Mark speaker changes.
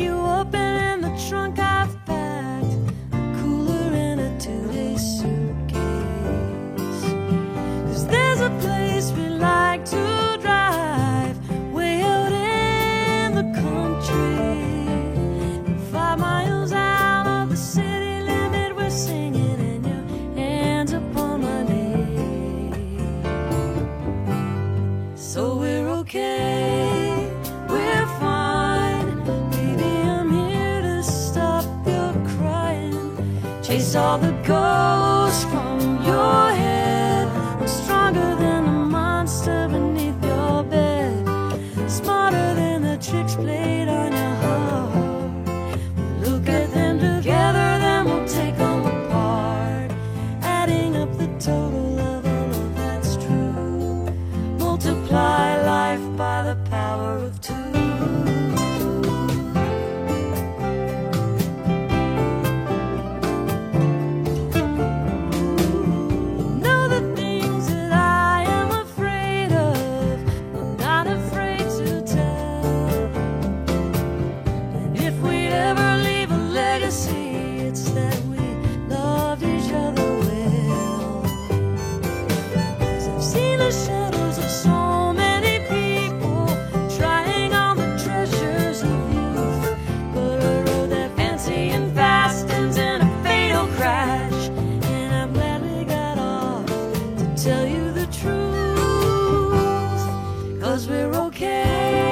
Speaker 1: you up and in the trunk. I All the ghosts from your head. Okay,